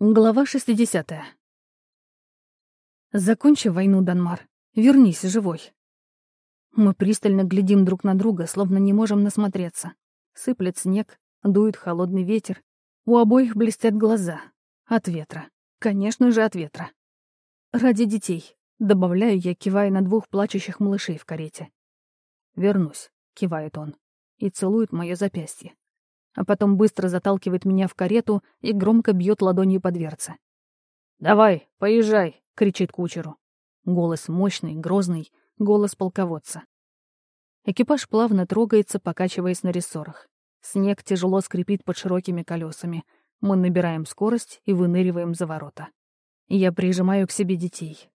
Глава 60. Закончи войну, Данмар. Вернись живой. Мы пристально глядим друг на друга, словно не можем насмотреться. Сыплет снег, дует холодный ветер. У обоих блестят глаза. От ветра. Конечно же, от ветра. Ради детей. Добавляю я, кивая на двух плачущих малышей в карете. «Вернусь», — кивает он, и целует мое запястье а потом быстро заталкивает меня в карету и громко бьет ладонью по дверце. «Давай, поезжай!» — кричит кучеру. Голос мощный, грозный, голос полководца. Экипаж плавно трогается, покачиваясь на рессорах. Снег тяжело скрипит под широкими колесами. Мы набираем скорость и выныриваем за ворота. Я прижимаю к себе детей.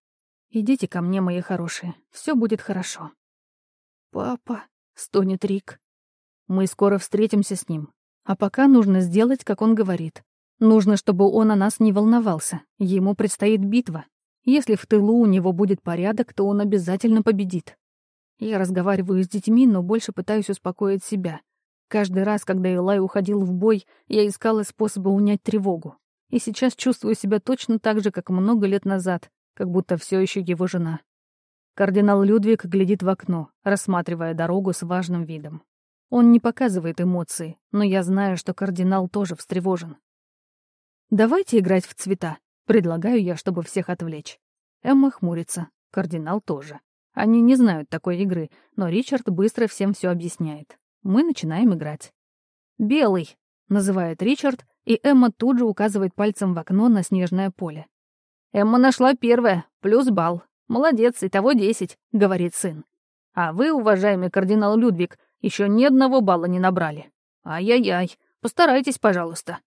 «Идите ко мне, мои хорошие, все будет хорошо». «Папа», — стонет Рик. «Мы скоро встретимся с ним. А пока нужно сделать, как он говорит. Нужно, чтобы он о нас не волновался. Ему предстоит битва. Если в тылу у него будет порядок, то он обязательно победит. Я разговариваю с детьми, но больше пытаюсь успокоить себя. Каждый раз, когда Илай уходил в бой, я искала способы унять тревогу. И сейчас чувствую себя точно так же, как много лет назад, как будто все еще его жена. Кардинал Людвиг глядит в окно, рассматривая дорогу с важным видом. Он не показывает эмоции, но я знаю, что кардинал тоже встревожен. «Давайте играть в цвета», — предлагаю я, чтобы всех отвлечь. Эмма хмурится, кардинал тоже. Они не знают такой игры, но Ричард быстро всем все объясняет. Мы начинаем играть. «Белый», — называет Ричард, и Эмма тут же указывает пальцем в окно на снежное поле. «Эмма нашла первое, плюс балл. Молодец, итого десять», — говорит сын. «А вы, уважаемый кардинал Людвиг, еще ни одного балла не набрали. Ай-яй-яй, постарайтесь, пожалуйста.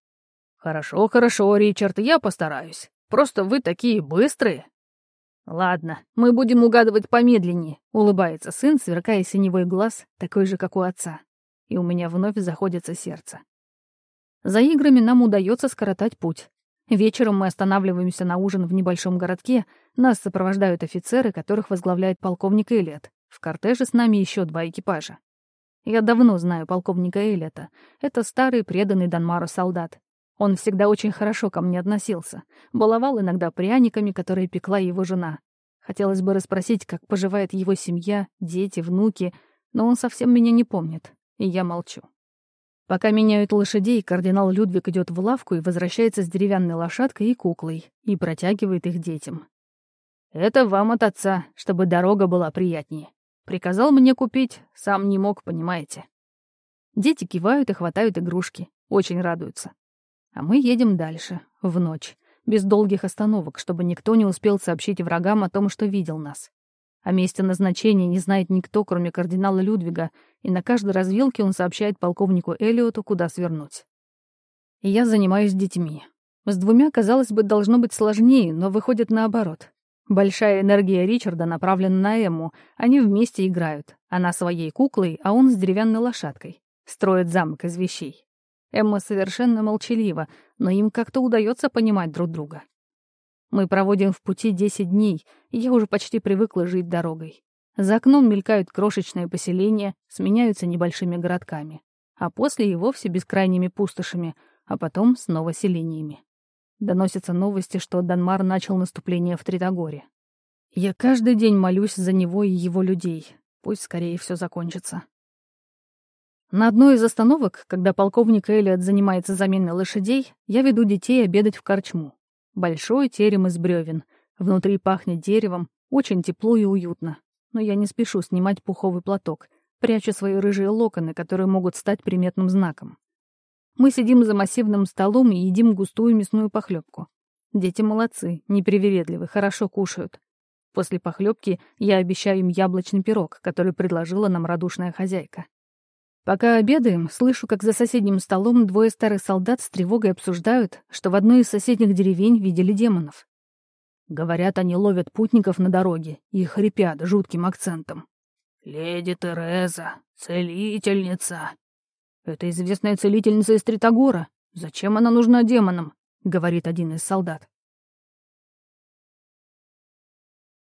Хорошо, хорошо, Ричард, я постараюсь. Просто вы такие быстрые. Ладно, мы будем угадывать помедленнее, улыбается сын, сверкая синевой глаз, такой же, как у отца. И у меня вновь заходится сердце. За играми нам удается скоротать путь. Вечером мы останавливаемся на ужин в небольшом городке, нас сопровождают офицеры, которых возглавляет полковник Элиот. В кортеже с нами еще два экипажа. Я давно знаю полковника Эллета. Это старый преданный Данмару солдат. Он всегда очень хорошо ко мне относился. Баловал иногда пряниками, которые пекла его жена. Хотелось бы расспросить, как поживает его семья, дети, внуки, но он совсем меня не помнит, и я молчу. Пока меняют лошадей, кардинал Людвиг идет в лавку и возвращается с деревянной лошадкой и куклой и протягивает их детям. «Это вам от отца, чтобы дорога была приятнее. Приказал мне купить, сам не мог, понимаете. Дети кивают и хватают игрушки, очень радуются. А мы едем дальше, в ночь, без долгих остановок, чтобы никто не успел сообщить врагам о том, что видел нас. О месте назначения не знает никто, кроме кардинала Людвига, и на каждой развилке он сообщает полковнику Элиоту, куда свернуть. И я занимаюсь детьми. С двумя, казалось бы, должно быть сложнее, но выходит наоборот. Большая энергия Ричарда направлена на Эмму. Они вместе играют. Она своей куклой, а он с деревянной лошадкой. Строят замок из вещей. Эмма совершенно молчалива, но им как-то удается понимать друг друга. Мы проводим в пути 10 дней, и я уже почти привыкла жить дорогой. За окном мелькают крошечные поселения, сменяются небольшими городками, а после и вовсе бескрайними пустошами, а потом снова селениями. Доносятся новости, что Данмар начал наступление в Тритогоре. Я каждый день молюсь за него и его людей. Пусть скорее все закончится. На одной из остановок, когда полковник Элliot занимается заменой лошадей, я веду детей обедать в корчму. Большой терем из бревен. Внутри пахнет деревом, очень тепло и уютно. Но я не спешу снимать пуховый платок, прячу свои рыжие локоны, которые могут стать приметным знаком. Мы сидим за массивным столом и едим густую мясную похлебку. Дети молодцы, непривередливы, хорошо кушают. После похлебки я обещаю им яблочный пирог, который предложила нам радушная хозяйка. Пока обедаем, слышу, как за соседним столом двое старых солдат с тревогой обсуждают, что в одной из соседних деревень видели демонов. Говорят, они ловят путников на дороге и хрипят жутким акцентом. «Леди Тереза, целительница, «Это известная целительница из Тритогора. Зачем она нужна демонам?» — говорит один из солдат.